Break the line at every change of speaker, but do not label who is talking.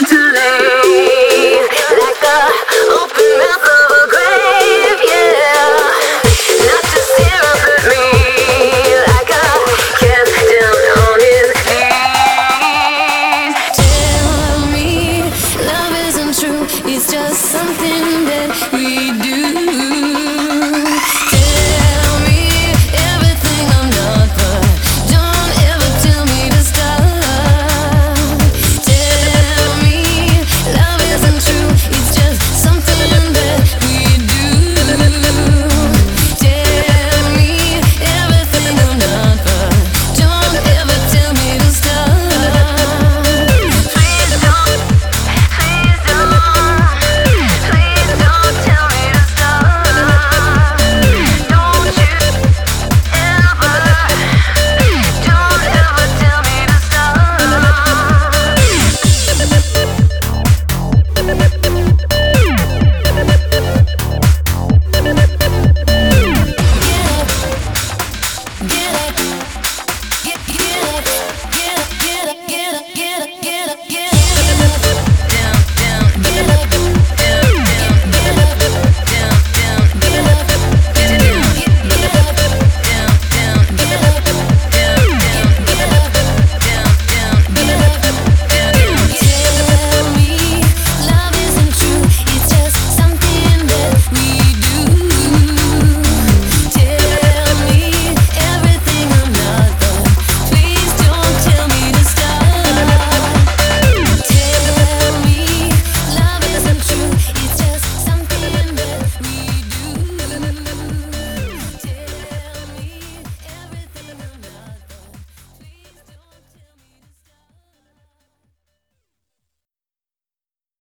to end.